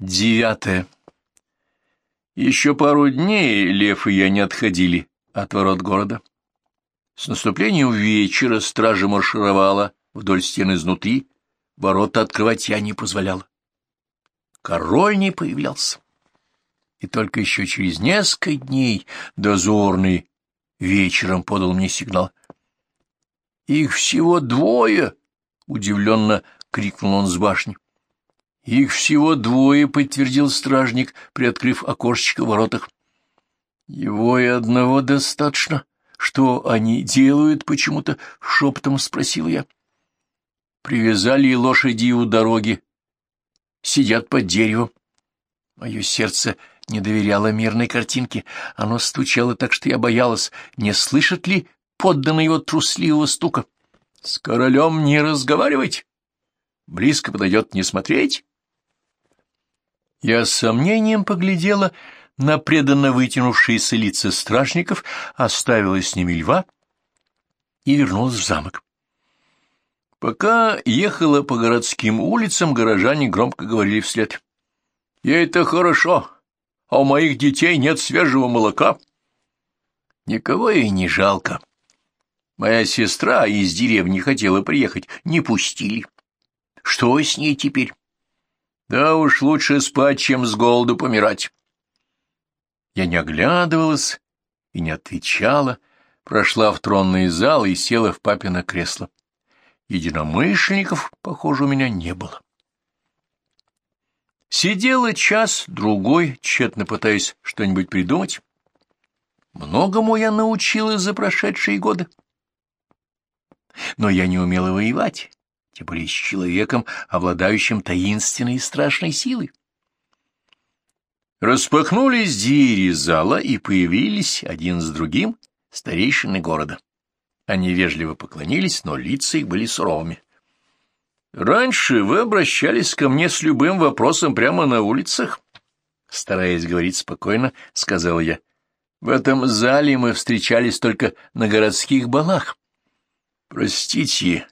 Девятое. Еще пару дней Лев и я не отходили от ворот города. С наступлением вечера стража маршировала вдоль стены изнутри, ворота открывать я не позволял. Король не появлялся. И только еще через несколько дней дозорный вечером подал мне сигнал. — Их всего двое! — удивленно крикнул он с башни. Их всего двое, — подтвердил стражник, приоткрыв окошечко в воротах. Его и одного достаточно. Что они делают почему-то? — шепотом спросил я. Привязали лошади у дороги. Сидят под деревом. Мое сердце не доверяло мирной картинке. Оно стучало так, что я боялась, не слышит ли подданный его трусливого стука. — С королем не разговаривать, близко подойдет не смотреть. Я с сомнением поглядела на преданно вытянувшиеся лица стражников, оставила с ними льва и вернулась в замок. Пока ехала по городским улицам, горожане громко говорили вслед. «Ей это хорошо, а у моих детей нет свежего молока». Никого ей не жалко. Моя сестра из деревни хотела приехать, не пустили. Что с ней теперь? Да уж лучше спать, чем с голоду помирать. Я не оглядывалась и не отвечала, прошла в тронный зал и села в папино кресло. Единомышленников, похоже, у меня не было. Сидела час-другой, тщетно пытаясь что-нибудь придумать. Многому я научилась за прошедшие годы. Но я не умела воевать, тем более с человеком, обладающим таинственной и страшной силой. Распахнулись двери зала, и появились один с другим старейшины города. Они вежливо поклонились, но лица их были суровыми. «Раньше вы обращались ко мне с любым вопросом прямо на улицах?» Стараясь говорить спокойно, сказал я. «В этом зале мы встречались только на городских балах». «Простите,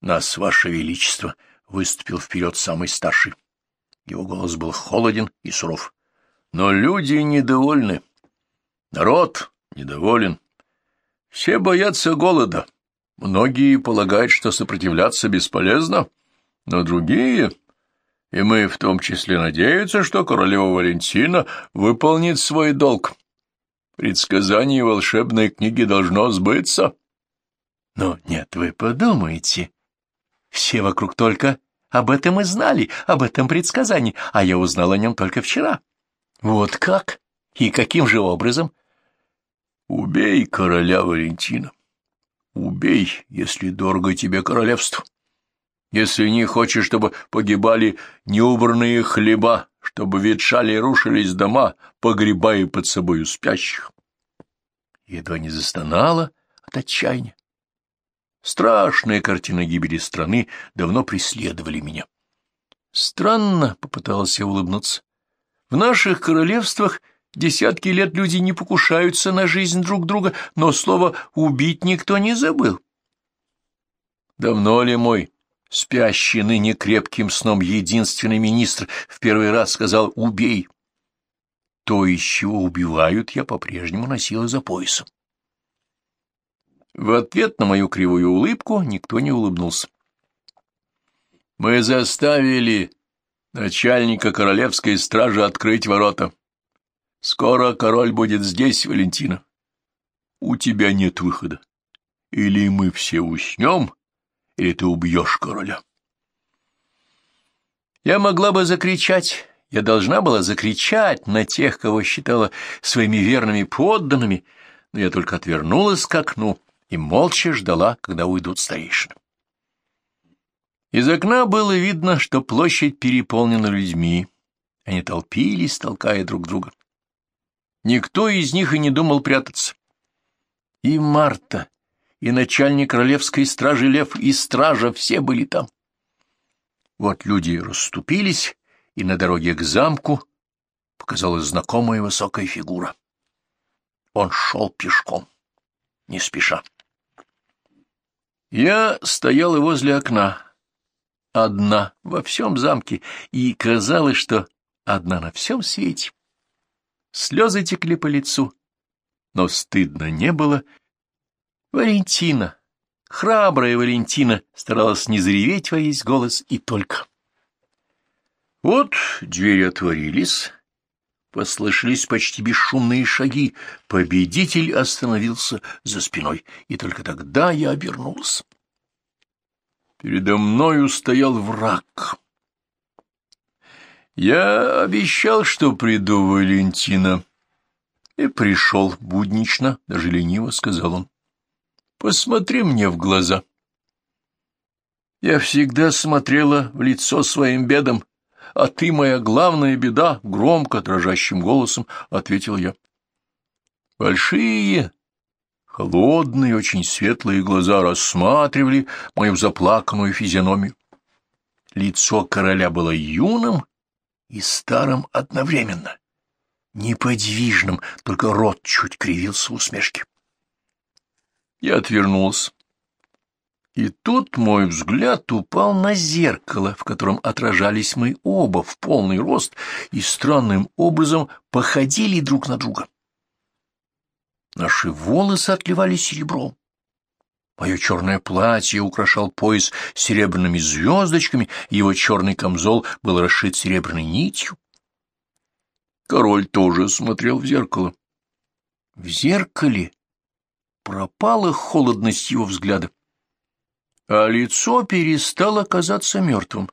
нас, Ваше Величество, выступил вперед самый старший. Его голос был холоден и суров. Но люди недовольны. Народ недоволен. Все боятся голода. Многие полагают, что сопротивляться бесполезно, но другие, и мы в том числе надеются, что королева Валентина выполнит свой долг. Предсказание волшебной книги должно сбыться. Но нет, вы подумайте, все вокруг только об этом и знали, об этом предсказании, а я узнал о нем только вчера. Вот как? И каким же образом? Убей короля Валентина. Убей, если дорого тебе королевство. Если не хочешь, чтобы погибали неубранные хлеба, чтобы ветшали и рушились дома, погребая под собою спящих. Едва не застонала от отчаяния. Страшная картина гибели страны давно преследовали меня. Странно, — попытался я улыбнуться. В наших королевствах десятки лет люди не покушаются на жизнь друг друга, но слово «убить» никто не забыл. Давно ли мой спящий ныне крепким сном единственный министр в первый раз сказал «убей»? То, из чего убивают, я по-прежнему носила за поясом. В ответ на мою кривую улыбку никто не улыбнулся. Мы заставили начальника королевской стражи открыть ворота. Скоро король будет здесь, Валентина. У тебя нет выхода. Или мы все уснем, или ты убьешь короля. Я могла бы закричать, я должна была закричать на тех, кого считала своими верными подданными, но я только отвернулась к окну и молча ждала, когда уйдут старейшины. Из окна было видно, что площадь переполнена людьми. Они толпились, толкая друг друга. Никто из них и не думал прятаться. И Марта, и начальник королевской стражи Лев, и стража все были там. Вот люди расступились, и на дороге к замку показалась знакомая высокая фигура. Он шел пешком, не спеша. Я стояла возле окна, одна, во всем замке, и казалось, что одна на всем свете. Слезы текли по лицу, но стыдно не было. Валентина, храбрая Валентина, старалась не зареветь во весь голос и только. Вот двери отворились, послышались почти бесшумные шаги, победитель остановился за спиной, и только тогда я обернулся. Передо мною стоял враг. Я обещал, что приду, Валентина. И пришел буднично, даже лениво, сказал он. Посмотри мне в глаза. Я всегда смотрела в лицо своим бедам, а ты моя главная беда, громко, дрожащим голосом ответил я. Большие, холодные, очень светлые глаза рассматривали мою заплаканную физиономию. Лицо короля было юным и старым одновременно, неподвижным, только рот чуть кривился в усмешке. Я отвернулся. И тут мой взгляд упал на зеркало, в котором отражались мы оба в полный рост и странным образом походили друг на друга. Наши волосы отливали серебром. Мое черное платье украшал пояс серебряными звездочками, его черный камзол был расшит серебряной нитью. Король тоже смотрел в зеркало. В зеркале пропала холодность его взгляда, а лицо перестало казаться мертвым.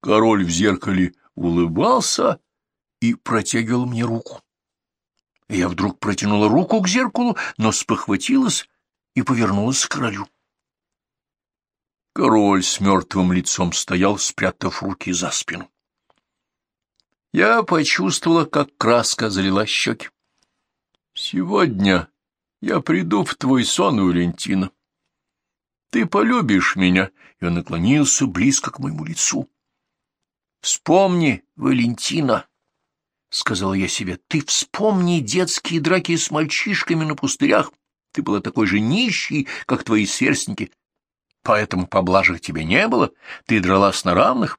Король в зеркале улыбался и протягивал мне руку. Я вдруг протянула руку к зеркалу, но спохватилась и повернулась к королю. Король с мертвым лицом стоял, спрятав руки за спину. Я почувствовала, как краска залила щеки. «Сегодня я приду в твой сон, Валентина. Ты полюбишь меня?» И он наклонился близко к моему лицу. «Вспомни, Валентина, — сказал я себе, — ты вспомни детские драки с мальчишками на пустырях. Ты была такой же нищий, как твои сверстники. Поэтому поблажек тебе не было, ты дралась на равных.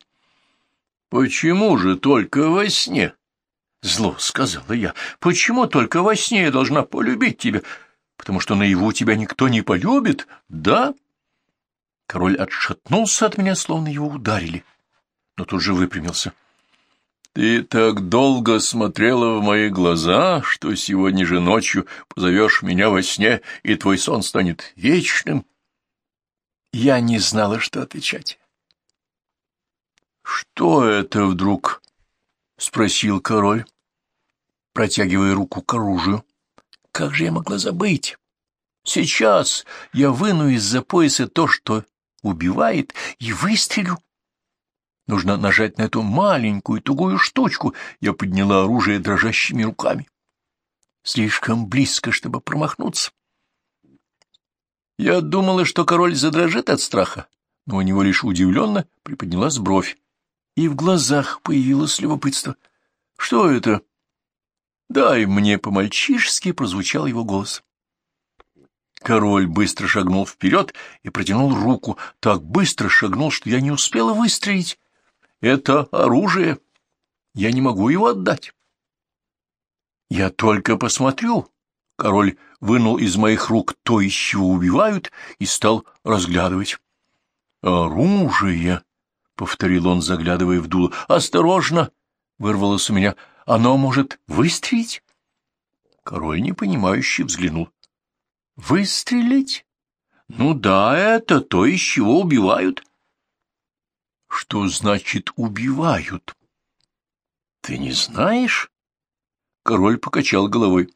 — Почему же только во сне? — Зло, — сказала я. — Почему только во сне я должна полюбить тебя? Потому что наяву тебя никто не полюбит, да? Король отшатнулся от меня, словно его ударили, но тут же выпрямился. — ты так долго смотрела в мои глаза, что сегодня же ночью позовешь меня во сне, и твой сон станет вечным. Я не знала, что отвечать. «Что это вдруг?» — спросил король, протягивая руку к оружию. «Как же я могла забыть? Сейчас я выну из-за пояса то, что убивает, и выстрелю». Нужно нажать на эту маленькую тугую штучку. Я подняла оружие дрожащими руками. Слишком близко, чтобы промахнуться. Я думала, что король задрожит от страха, но у него лишь удивленно приподнялась бровь, и в глазах появилось любопытство. «Что это?» «Дай мне по-мальчишески», — прозвучал его голос. Король быстро шагнул вперед и протянул руку, так быстро шагнул, что я не успела выстрелить. Это оружие. Я не могу его отдать. Я только посмотрю. Король вынул из моих рук то, из чего убивают, и стал разглядывать. «Оружие!» — повторил он, заглядывая в дуло. «Осторожно!» — вырвалось у меня. «Оно может выстрелить?» Король непонимающе взглянул. «Выстрелить? Ну да, это то, из чего убивают. Что значит убивают? Ты не знаешь? Король покачал головой.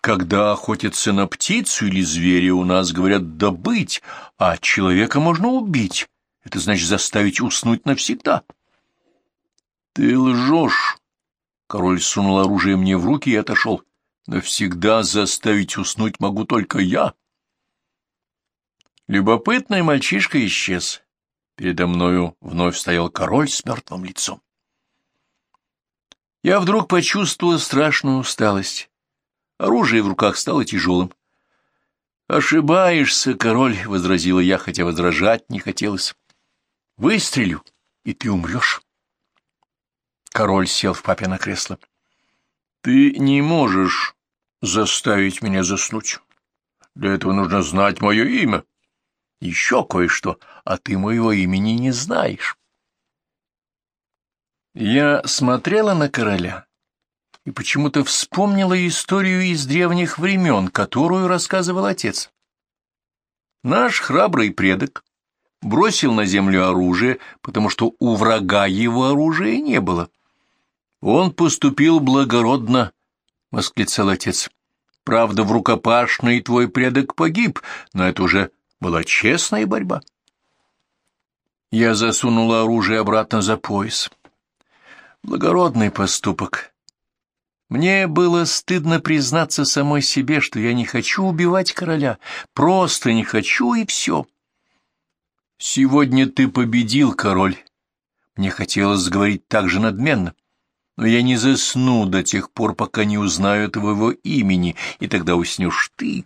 Когда охотятся на птицу или зверя, у нас говорят «добыть», а человека можно убить. Это значит заставить уснуть навсегда. Ты лжешь. Король сунул оружие мне в руки и отошел. Навсегда заставить уснуть могу только я. Любопытный мальчишка исчез. Передо мною вновь стоял король с мертвым лицом. Я вдруг почувствовала страшную усталость. Оружие в руках стало тяжелым. «Ошибаешься, король», — возразила я, хотя возражать не хотелось. «Выстрелю, и ты умрешь». Король сел в папино кресло. — Ты не можешь заставить меня заснуть. Для этого нужно знать мое имя. Еще кое-что, а ты моего имени не знаешь. Я смотрела на короля и почему-то вспомнила историю из древних времен, которую рассказывал отец. Наш храбрый предок бросил на землю оружие, потому что у врага его оружия не было. Он поступил благородно, — восклицал отец. Правда, в рукопашной твой предок погиб, но это уже была честная борьба. Я засунула оружие обратно за пояс. Благородный поступок. Мне было стыдно признаться самой себе, что я не хочу убивать короля, просто не хочу, и все. Сегодня ты победил, король. Мне хотелось говорить так же надменно но я не засну до тех пор, пока не узнаю твоего имени, и тогда уснешь ты.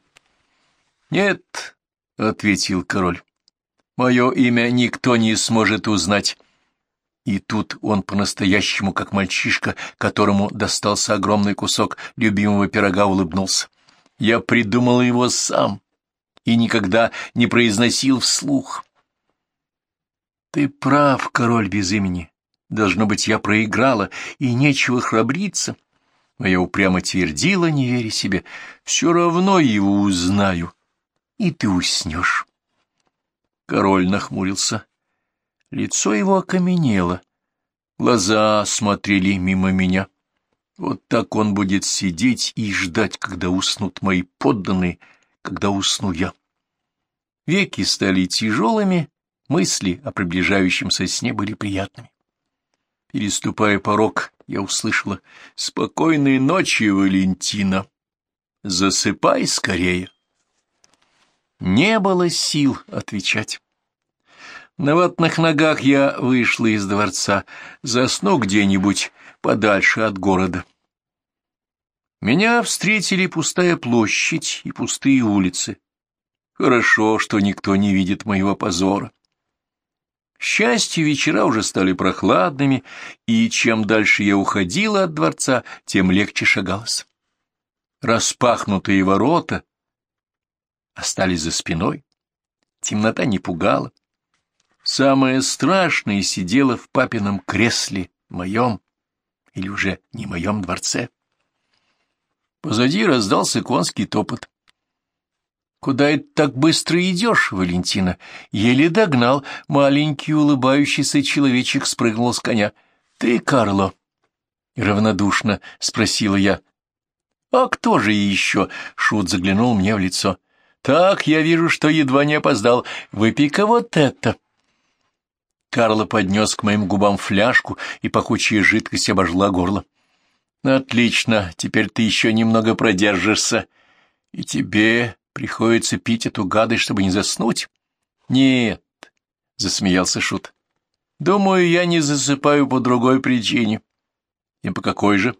— Нет, — ответил король, — мое имя никто не сможет узнать. И тут он по-настоящему, как мальчишка, которому достался огромный кусок любимого пирога, улыбнулся. Я придумал его сам и никогда не произносил вслух. — Ты прав, король без имени. Должно быть, я проиграла, и нечего храбриться. Но я упрямо твердила, не веря себе, все равно его узнаю, и ты уснешь. Король нахмурился. Лицо его окаменело, глаза смотрели мимо меня. Вот так он будет сидеть и ждать, когда уснут мои подданные, когда усну я. Веки стали тяжелыми, мысли о приближающемся сне были приятными. Переступая порог, я услышала «Спокойной ночи, Валентина! Засыпай скорее!» Не было сил отвечать. На ватных ногах я вышла из дворца, засну где-нибудь подальше от города. Меня встретили пустая площадь и пустые улицы. Хорошо, что никто не видит моего позора счастью, вечера уже стали прохладными, и чем дальше я уходила от дворца, тем легче шагалось. Распахнутые ворота остались за спиной, темнота не пугала. Самое страшное сидело в папином кресле, моем, или уже не моем дворце. Позади раздался конский топот. «Куда это так быстро идешь, Валентина?» Еле догнал. Маленький улыбающийся человечек спрыгнул с коня. «Ты, Карло?» Равнодушно спросила я. «А кто же еще?» — Шут заглянул мне в лицо. «Так, я вижу, что едва не опоздал. Выпей-ка вот это!» Карло поднес к моим губам фляжку, и пахучая жидкость обожгла горло. «Отлично, теперь ты еще немного продержишься. И тебе Приходится пить эту гадость, чтобы не заснуть? Нет, — засмеялся Шут. Думаю, я не засыпаю по другой причине. И по какой же?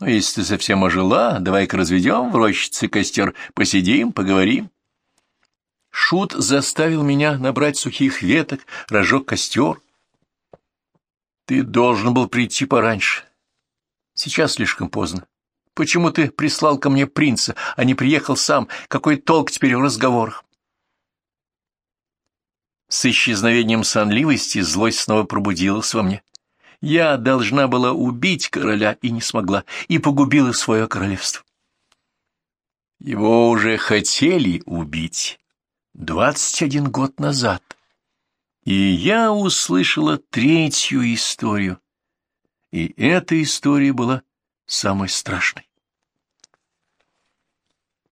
Ну, если ты совсем ожила, давай-ка разведем в рощице костер, посидим, поговорим. Шут заставил меня набрать сухих веток, разжег костер. Ты должен был прийти пораньше. Сейчас слишком поздно. Почему ты прислал ко мне принца, а не приехал сам? Какой толк теперь в разговорах? С исчезновением сонливости злость снова пробудилась во мне. Я должна была убить короля и не смогла, и погубила свое королевство. Его уже хотели убить двадцать один год назад, и я услышала третью историю, и эта история была самой страшной.